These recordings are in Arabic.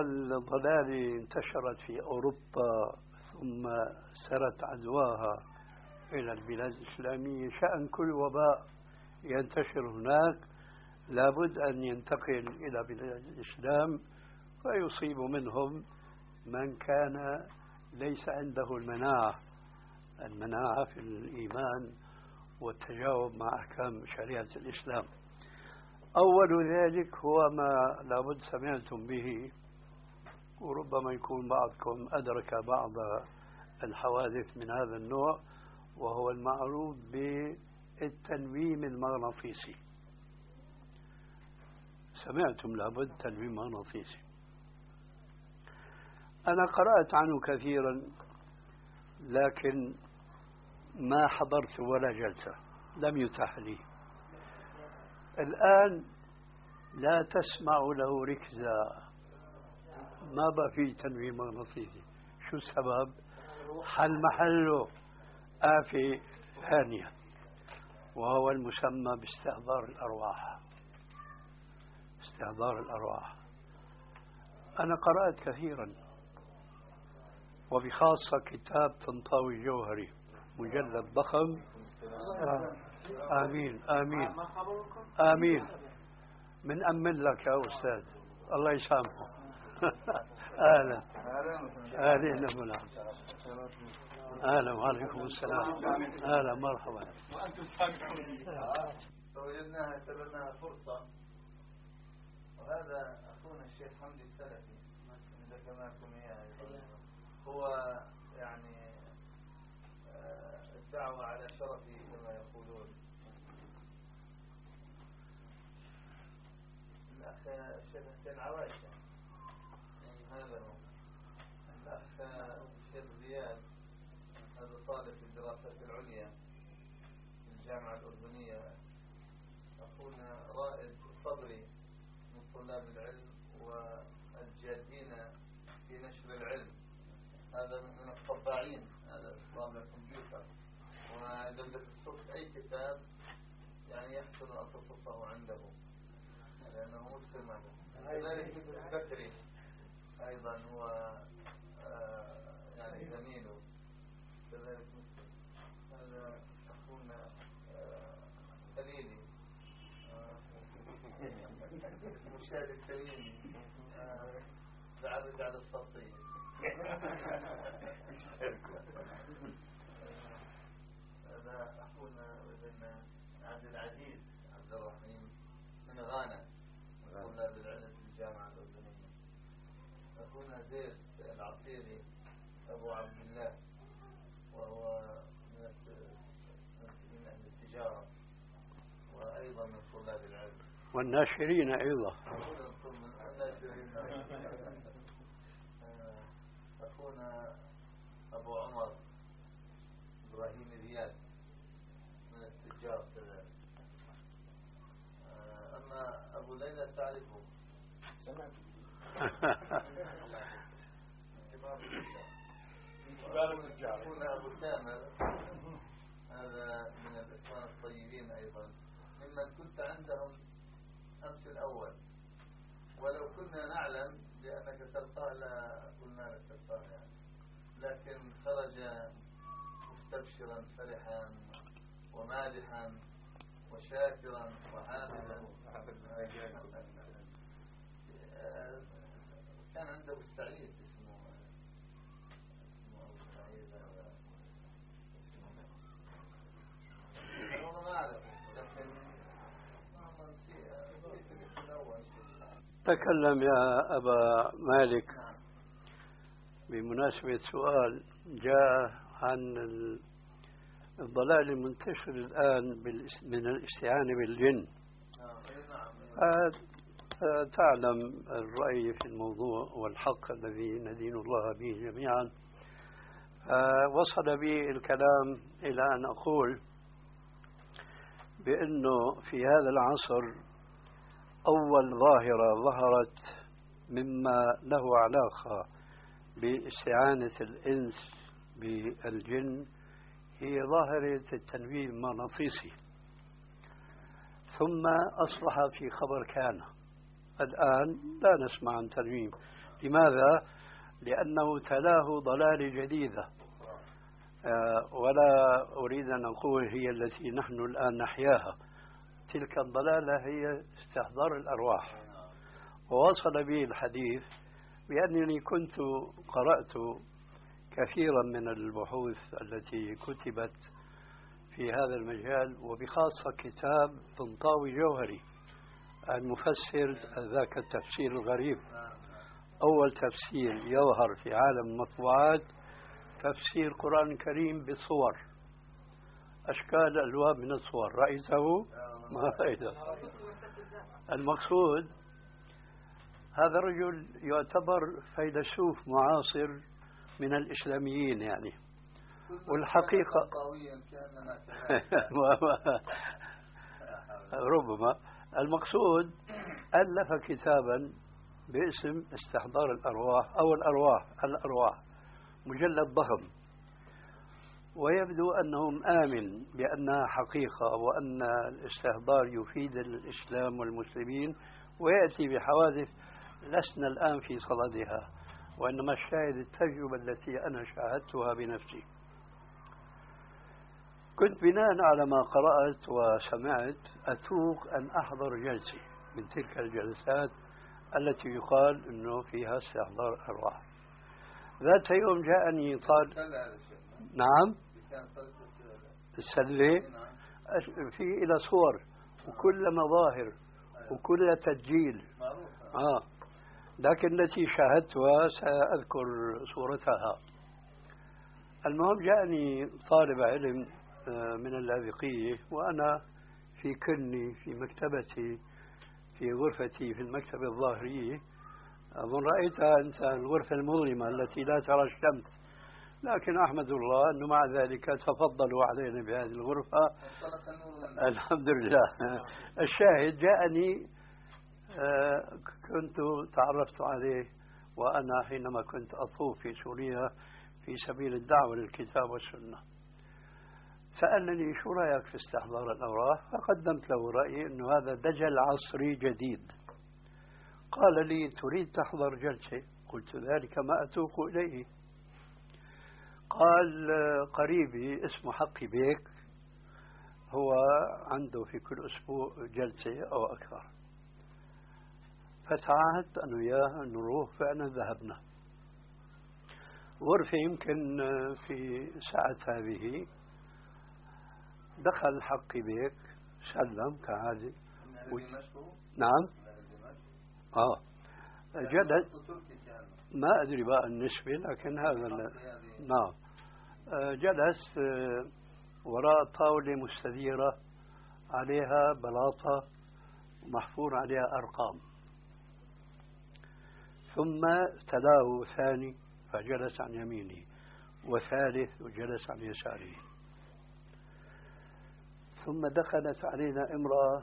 أول ضلالة انتشرت في أوروبا ثم سرت عدواها إلى البلاد الإسلامية. شأن كل وباء ينتشر هناك. لابد أن ينتقل إلى بلاد الإسلام ويصيب منهم من كان ليس عنده المناعة. المناعة في الإيمان والتجاوب مع أحكام شريعة الإسلام. أول ذلك هو ما لابد سمعتم به وربما يكون بعضكم أدرك بعض الحوادث من هذا النوع وهو المعروف بالتنويم المغناطيسي. سمعتم لابد تنويم مغناطيسي. أنا قرأت عنه كثيرا لكن ما حضرت ولا جلسة. لم يتاح لي. الآن لا تسمع له ركزة ما بقى في تنويم مغناطيسي. شو السبب؟ حل محله. آفة ثانية. وهو المسمى باستحضار الأرواح. استحضار الأرواح. أنا قرأت كثيرا. وبخاصة كتاب طنطاوي جوهري. مجلد ضخم. آمين آمين. آمين. من أمن لك يا أستاذ. الله يسامحه أهلا. أهلا أهلا أهلا وعليكم السلام. أهلا مرحبا. وأنتم فوجدناها اعتبرناها فرصة. وهذا أخونا الشيخ حمدي السلفي. ذكرناكم إياه. هو يعني آه، الدعوة على شرفه كما يقولون. الأخ الشيخ حسين يعني هذا الأخ الشيخ زياد هذا طالب في الدراسات العليا في الجامعة الأردنية. أخونا رائد صبري من طلاب العلم والجادين في نشر العلم. هذا من الطباعين هذا طابع الكمبيوتر. وإذا بدك تصف أي كتاب يعني يحسن أن تصفه عنده لأنه مسلم. كذلك مثل البكري أيضا هو آه، يعني زميله. كذلك مسلم هذا أخونا آه، خليلي آه، مشاهد التميمي بعد على السطية هذا أخونا ابن عبد العزيز عبد الرحيم من غانا طلاب العلم في الجامعة الأردنية أخونا زيد العصيري أبو عبد الله وهو من أهل التجارة وأيضا من طلاب العلم. والناشرين أيضا من الناشرين أخونا أبو عمر إبراهيم زياد من التجار كذلك آه، أما أبو ليلى تعرفه سمعت كبار الرجال أخونا أبو سامر هذا من الإخوان الطيبين أيضا ممن كنت عندهم أمس الأول. ولو كنا نعلم بأنك تلقاه لا قلنا لك تلقاه يعني. لكن خرج مستبشرا فرحا ومادحا وشاكرا وحامدا كان عنده السعيد اسمه اسمه ابو سعيد والله ما اعرف لكن في الاسم الأول تكلم يا أبا مالك بمناسبة سؤال جاء عن الضلال المنتشر الآن من الاستعانة بالجن. تعلم الرأي في الموضوع والحق الذي ندين الله به جميعا. وصل بي الكلام إلى أن أقول بأنه في هذا العصر أول ظاهرة ظهرت مما له علاقة باستعانة الإنس بالجن هي ظاهرة التنويم المغناطيسي. ثم أصبح في خبر كان. الآن لا نسمع عن تنويم لماذا؟ لأنه تلاه ضلال جديدة. آه، ولا أريد أن أقول هي التي نحن الآن نحياها. تلك الضلالة هي استحضار الأرواح. ووصل بي الحديث بأنني كنت قرأت كثيرا من البحوث التي كتبت في هذا المجال وبخاصة كتاب طنطاوي جوهري المفسر ذاك التفسير الغريب. أول تفسير يظهر في عالم المطبوعات تفسير قرآن كريم بصور. أشكال ألوان من الصور. رأيته؟ ما فائدة المقصود هذا الرجل يعتبر فيلسوف معاصر من الإسلاميين يعني. والحقيقة ربما. المقصود ألف كتابا باسم استحضار الأرواح أو الأرواح الأرواح مجلد ضخم. ويبدو أنهم آمن بأنها حقيقة وأن الاستحضار يفيد الإسلام والمسلمين ويأتي بحوادث لسنا الآن في صددها وإنما الشاهد التجربة التي أنا شاهدتها بنفسي. كنت بناء على ما قرأت وسمعت أتوق أن أحضر جلسة من تلك الجلسات التي يقال أنه فيها استحضار أرواح ذات يوم جاءني طالب نعم. السلة. في إلى صور وكل مظاهر وكل تسجيل. آه. لكن التي شاهدتها سأذكر صورتها. المهم جاءني طالب علم آه، من اللاذقية وأنا في كني في مكتبتي في غرفتي في المكتبة الظاهرية أظن رأيتها أنت الغرفة المظلمة التي لا ترى الشمس. لكن أحمد الله أنه مع ذلك تفضلوا علينا بهذه الغرفة. الحمد لله. الشاهد جاءني آه، كنت تعرفت عليه وأنا حينما كنت أطوف في سوريا في سبيل الدعوة للكتاب والسنة. سألني شو رأيك في استحضار الأوراق؟ فقدمت له رأيي أنه هذا دجل عصري جديد. قال لي تريد تحضر جلسة؟ قلت ذلك ما أتوق إليه. قال قريبي اسمه حقي بيك هو عنده في كل أسبوع جلسة أو أكثر. فتعاهدت أنا وياه نروح فعلا ذهبنا. غرفة يمكن في ساعة هذه. دخل حقي بيك سلم كعادة. نعم. آه. جلس ما أدري بقى النسبة لكن هذا نعم. آه، جلس آه، وراء طاولة مستديرة عليها بلاطة محفور عليها أرقام. ثم تلاه ثاني فجلس عن يمينه وثالث وجلس عن يساره. ثم دخلت علينا امرأة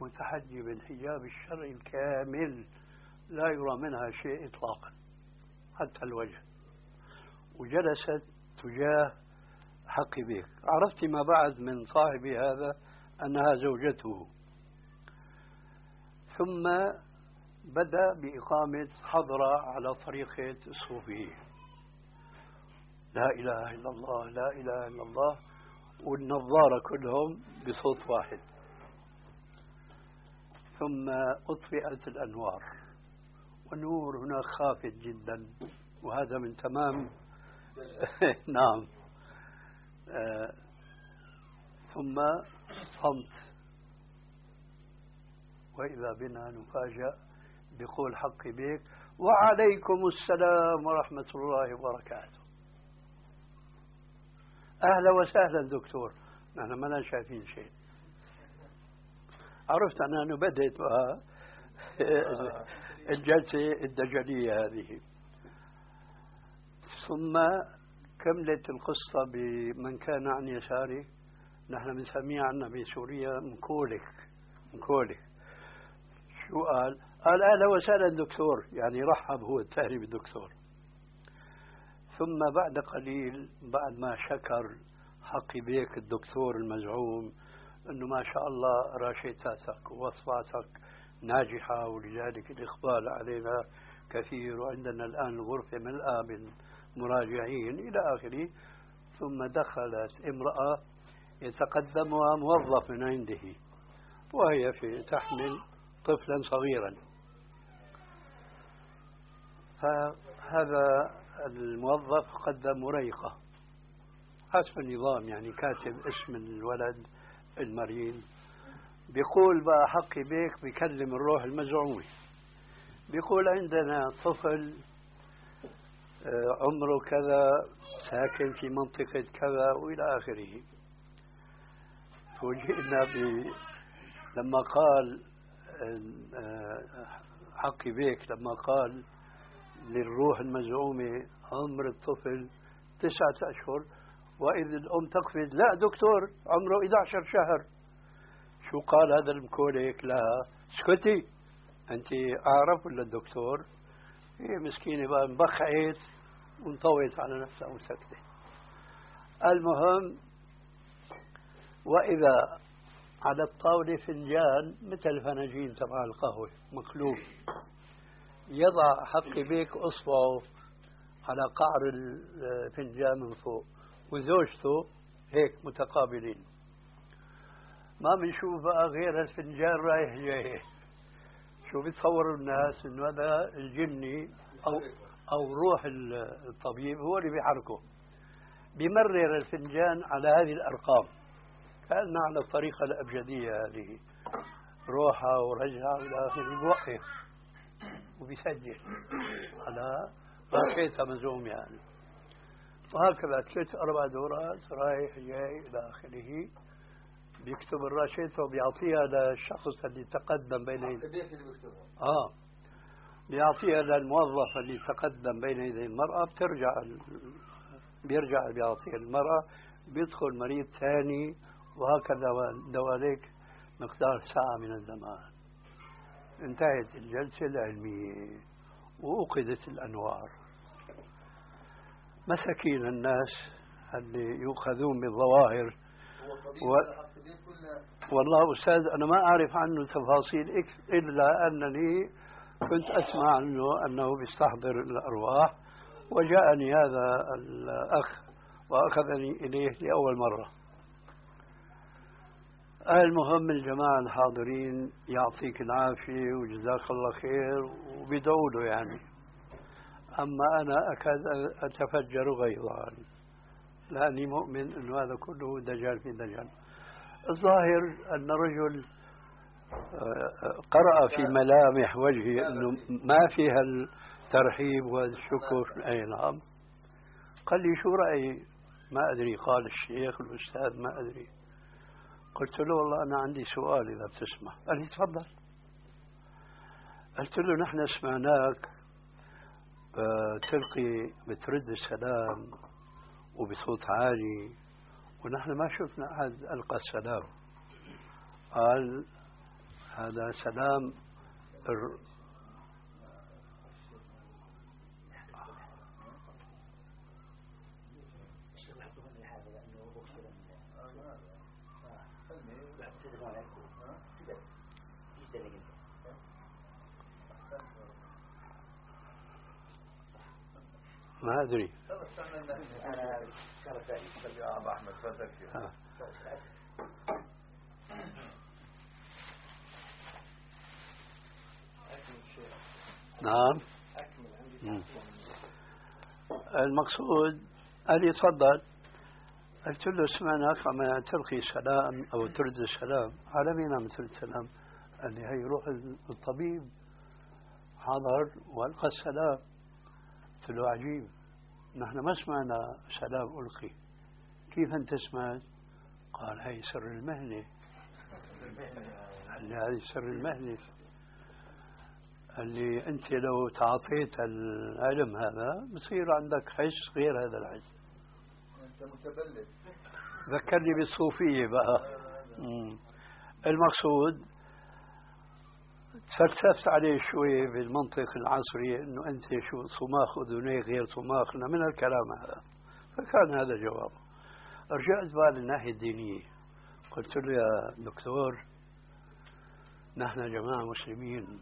متحجبة الحجاب الشرعي الكامل لا يرى منها شيء إطلاقا. حتى الوجه. وجلست تجاه حق بيك. عرفت ما بعد من صاحبي هذا أنها زوجته. ثم بدأ بإقامة حضرة على طريقة الصوفية لا إله إلا الله لا إله إلا الله. والنظارة كلهم بصوت واحد. ثم أطفئت الأنوار. والنور هناك خافت جدا وهذا من تمام نعم. آه ثم صمت. وإذا بنا نفاجأ بقول حق بيك. وعليكم السلام ورحمة الله وبركاته. أهلا وسهلا دكتور. نحن ما شايفين شيء. عرفت أنا بدأت الجلسة الدجلية هذه. ثم كملت القصة بمن كان عن يساري. نحن بنسميه عنا بسوريا مكولك. مكولك. شو قال؟ قال أهلا وسهلا دكتور. يعني رحب هو الثاني بالدكتور ثم بعد قليل بعد ما شكر حقي بيك الدكتور المزعوم إنه ما شاء الله راشيتاتك ووصفاتك ناجحة ولذلك الإقبال علينا كثير. وعندنا الآن الغرفة ملأى بالمراجعين إلى آخره. ثم دخلت امرأة يتقدمها موظف من عنده وهي في تحمل طفلا صغيرا. فهذا الموظف قدم مريقة حسب النظام يعني كاتب اسم الولد المريض. بيقول بقى حقي بيك بيكلم الروح المزعومة. بيقول عندنا طفل آه، عمره كذا ساكن في منطقة كذا وإلى آخره. فوجئنا ب لما قال آه، حقي بيك لما قال للروح المزعومة عمر الطفل تسعة أشهر وإذ الأم تقفز لا دكتور عمره 11 شهر. شو قال هذا المكوليك؟ لها اسكتي أنت أعرف ولا الدكتور؟ هي مسكينة بقى انبخعت وانطوت على نفسها وسكتت. المهم وإذا على الطاولة فنجان مثل الفناجين تبع القهوة مقلوب. يضع حق بيك إصبعه على قعر الفنجان من فوق وزوجته هيك متقابلين. ما بنشوف بقى غير الفنجان رايح جاي. شو بيتصوروا الناس إنه هذا الجني أو أو روح الطبيب هو اللي بيحركه. بمرر الفنجان على هذه الأرقام. كأن على الطريقة الأبجدية هذه. روحه ورجعه إلى اخره بوقف وبيسجل. على راشيتها مزوم يعني. وهكذا ثلاث أربع دورات رايح جاي إلى آخره. بيكتب الراشيت وبيعطيها للشخص اللي تقدم بين يدي آه. بيعطيها للموظف اللي تقدم بين يدي المرأة بترجع بيرجع بيعطيها المرأة بيدخل مريض ثاني وهكذا دواليك مقدار ساعة من الزمان. انتهت الجلسة العلمية وأوقدت الأنوار. مساكين الناس اللي يؤخذون بالظواهر. والله أستاذ أنا ما أعرف عنه تفاصيل إلا أنني كنت أسمع عنه أنه بيستحضر الأرواح وجاءني هذا الأخ وأخذني إليه لأول مرة. المهم الجماعة الحاضرين يعطيك العافية وجزاك الله خير وبدعوا له يعني. أما أنا أكاد أتفجر غيظا. لأني مؤمن أن هذا كله دجال في دجال. الظاهر أن رجل آه، قرأ في ملامح وجهه أنه ما فيها الترحيب والشكر أي نعم. قال لي شو رأيي ما أدري. قال الشيخ الأستاذ ما أدري. قلت له والله أنا عندي سؤال إذا بتسمع. قال لي تفضل. قلت له نحن سمعناك آه، تلقي بترد السلام. وبصوت عالي ونحن ما شفنا أحد ألقى السلام. قال هذا سلام ما أدري. نعم. المقصود قال لي تفضل. قلت له سمعناك عم تلقي سلام أو ترد السلام على مين عم ترد السلام؟ قال لي هي روح الطبيب. حضر والقى السلام. قلت له عجيب. نحن ما سمعنا سلام ألقي. كيف أنت سمعت قال هي سر المهنة. قال لي هذه سر المهنة. اللي أنت لو تعاطيت العلم هذا بصير عندك حس غير هذا الحس. أنت متبلد. ذكرني بالصوفية بقى. المقصود تفلسفت عليه شوي بالمنطق العصري إنه أنت شو صماخ اذنيك غير صماخنا من الكلام هذا. فكان هذا جوابه رجعت بقى للناحية الدينية. قلت له يا دكتور نحن جماعة مسلمين.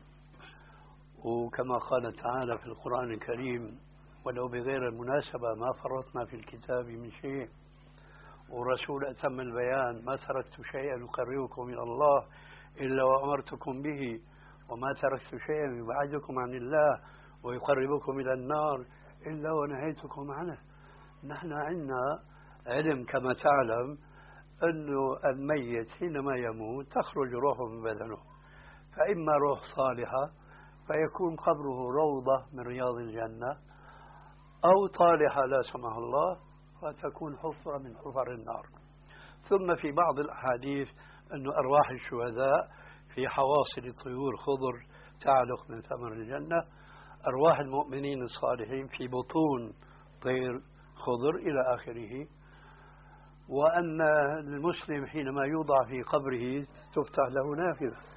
وكما قال تعالى في القرآن الكريم ولو بغير المناسبة ما فرطنا في الكتاب من شيء. ورسول أتم البيان ما تركت شيئا يقربكم إلى الله إلا وأمرتكم به وما تركت شيئا يبعدكم عن الله ويقربكم إلى النار إلا ونهيتكم عنه. نحن عندنا علم كما تعلم أنه الميت حينما يموت تخرج روحه من بدنه فإما روح صالحة فيكون قبره روضة من رياض الجنة أو طالحة لا سمح الله فتكون حفرة من حفر النار. ثم في بعض الأحاديث أن أرواح الشهداء في حواصل طيور خضر تعلق من ثمر الجنة. أرواح المؤمنين الصالحين في بطون طير خضر إلى آخره. وأن المسلم حينما يوضع في قبره تفتح له نافذة.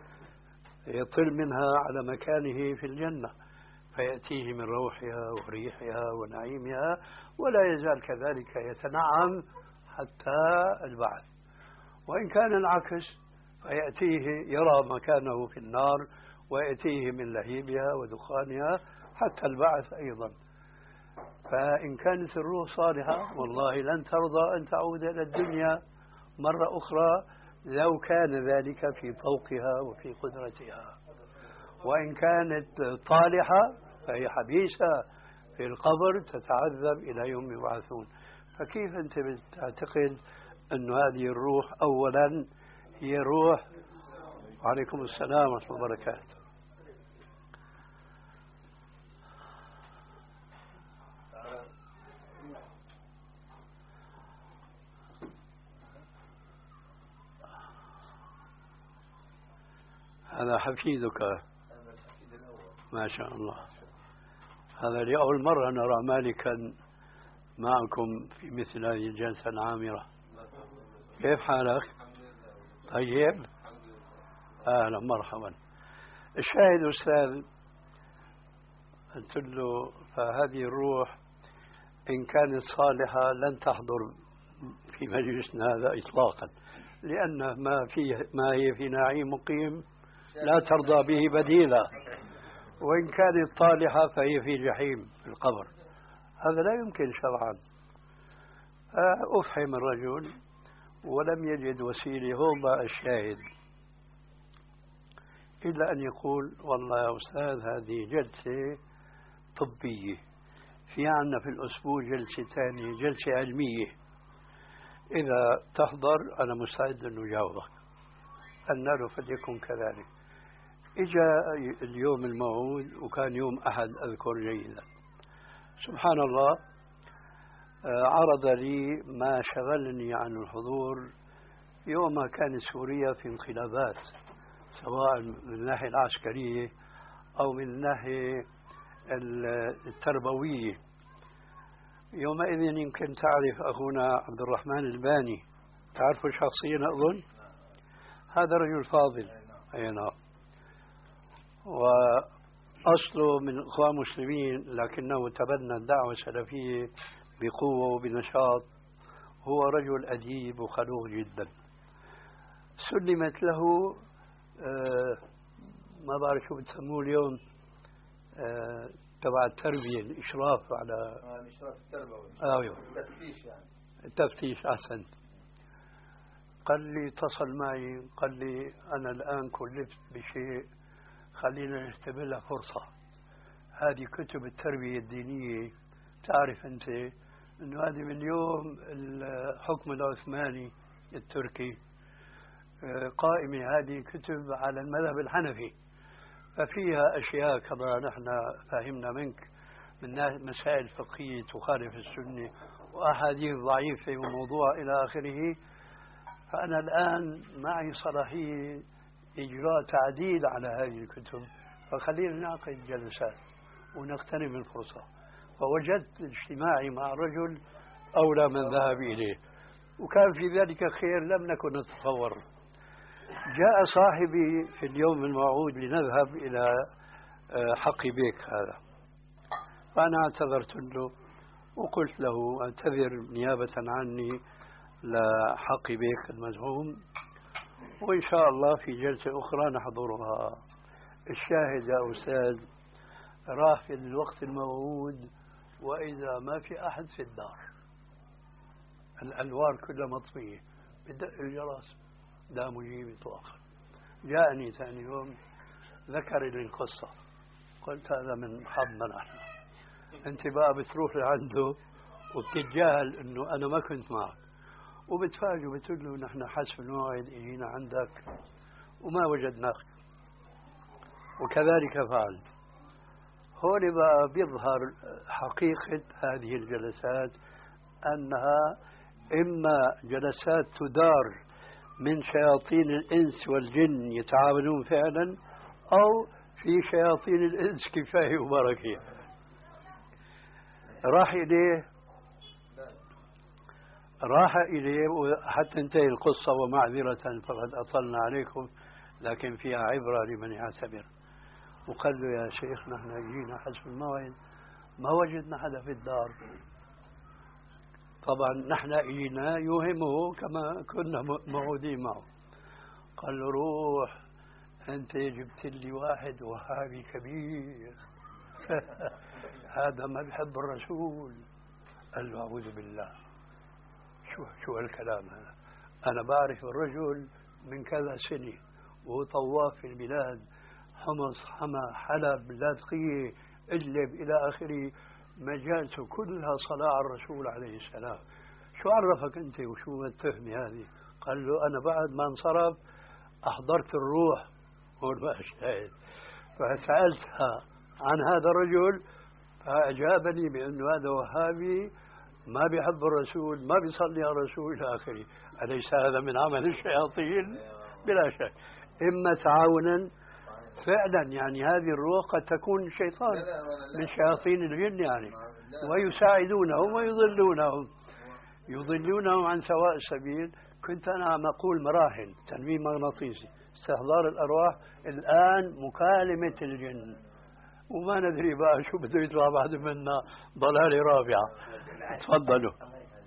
يطل منها على مكانه في الجنة فيأتيه من روحها وريحها ونعيمها ولا يزال كذلك يتنعم حتى البعث. وإن كان العكس فيأتيه يرى مكانه في النار ويأتيه من لهيبها ودخانها حتى البعث أيضا. فإن كانت الروح صالحة والله لن ترضى أن تعود إلى الدنيا مرة أخرى لو كان ذلك في طوقها وفي قدرتها. وإن كانت طالحة فهي حبيسة في القبر تتعذب إلى يوم يبعثون. فكيف أنت تعتقد أن هذه الروح أولا هي روح؟ وعليكم السلام ورحمة الله وبركاته. هذا حفيدك. ما شاء الله. هذا لأول مرة نرى مالكا معكم في مثل هذه الجلسة العامرة. كيف حالك؟ طيب. أهلا مرحبا. الشاهد أستاذ قلت له فهذه الروح إن كانت صالحة لن تحضر في مجلسنا هذا إطلاقا لأن ما فيه ما هي في نعيم مقيم لا ترضى به بديلا. وإن كانت طالحة فهي في جحيم في القبر. هذا لا يمكن شرعا. أفحم الرجل ولم يجد وسيلة هو الشاهد. إلا أن يقول والله يا أستاذ هذه جلسة طبية. في عنا في الأسبوع جلسة ثانية جلسة علمية. إذا تحضر أنا مستعد أن أجاوبك. النار فليكن كذلك. إجا اليوم الموعود وكان يوم أحد أذكر جيدا. سبحان الله آه، عرض لي ما شغلني عن الحضور يوم كانت سوريا في انقلابات سواء من الناحية العسكرية أو من الناحية التربوية. يومئذ يمكن تعرف أخونا عبد الرحمن الباني. تعرفه شخصيا أظن؟ هذا رجل فاضل أي نعم. وأصله من إخوان مسلمين لكنه تبنى الدعوة السلفية بقوة وبنشاط. هو رجل أديب وخلوق جدا. سلمت له آه ما بعرف شو بتسموه اليوم آه تبع التربية الإشراف على آه الإشراف التربوي أيوه. التفتيش يعني. التفتيش أحسن. قال لي اتصل معي قال لي أنا الآن كلفت بشيء خلينا نعتبرها فرصة. هذه كتب التربية الدينية. تعرف أنت أنه هذه من يوم الحكم العثماني التركي آه، قائمة هذه كتب على المذهب الحنفي. ففيها أشياء كما نحن فهمنا منك من مسائل فقهية تخالف السنة وأحاديث ضعيفة وموضوع إلى آخره. فأنا الآن معي صلاحية إجراء تعديل على هذه الكتب فخلينا نعقد جلسات ونغتنم الفرصة فوجدت اجتماعي مع رجل أولى من ذهب إليه وكان في ذلك خير لم نكن نتصور. جاء صاحبي في اليوم الموعود لنذهب إلى آه، حق بيك هذا. فأنا اعتذرت له وقلت له اعتذر نيابة عني لحق بيك المزعوم وإن شاء الله في جلسة أخرى نحضرها. الشاهد يا أستاذ راح في الوقت الموعود وإذا ما في أحد في الدار. الأنوار كلها مطفية. بدق الجرس. لا مجيب إطلاقا. جاءني ثاني يوم ذكر لي القصة. قلت هذا من حظنا نحن أنت بقى بتروح لعنده وبتتجاهل أنه أنا ما كنت معك. وبتفاجئ بتقول له نحن حسب الموعد إجينا عندك وما وجدناك. وكذلك فعل. هون بقى بيظهر حقيقة هذه الجلسات أنها إما جلسات تدار من شياطين الإنس والجن يتعاونون فعلا أو في شياطين الإنس كفاية وبركة. راح إليه راح إليه حتى انتهي القصة ومعذرة فقد أطلنا عليكم لكن فيها عبرة لمن يعتبر. وقال له يا شيخ نحن جينا حسب الموعد. ما وجدنا حدا في الدار. طبعا نحن اجينا يوهمه كما كنا موعودين معه. قال له روح أنت جبت لي واحد وهابي كبير. هذا ما بيحب الرسول. قال له أعوذ بالله. شو شو هالكلام هذا؟ أنا بعرف الرجل من كذا سنة وهو طواف في البلاد حمص حما حلب لاذقيه إجلب إلى آخره مجالسه كلها صلاة على الرسول عليه السلام. شو عرفك أنت وشو التهمة هذه؟ قال له أنا بعد ما انصرف أحضرت الروح. هون الشاهد فسألتها عن هذا الرجل فأجابني بأنه هذا وهابي ما بيحب الرسول ما بيصلي على الرسول إلى آخره. أليس هذا من عمل الشياطين؟ بلا شك. إما تعاونا فعلا يعني هذه الروح قد تكون شيطان من شياطين الجن يعني. ويساعدونهم ويضلونهم. يضلونهم عن سواء السبيل. كنت أنا عم أقول مراحل تنويم مغناطيسي استحضار الأرواح الآن مكالمة الجن. وما ندري بقى شو بده يطلع بعد منا. ضلالة رابعة. تفضلوا.